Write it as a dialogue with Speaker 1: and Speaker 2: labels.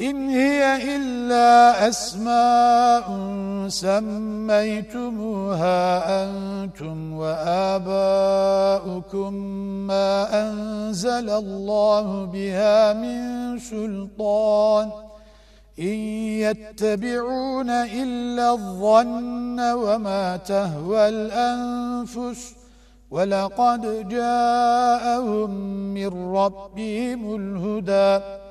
Speaker 1: إن هي إلا أسماء سميتموها أنتم وآباؤكم ما أنزل الله بها من سلطان إن يتبعون إلا الظن وما تهوى الأنفس ولقد جاءهم من ربهم الهدى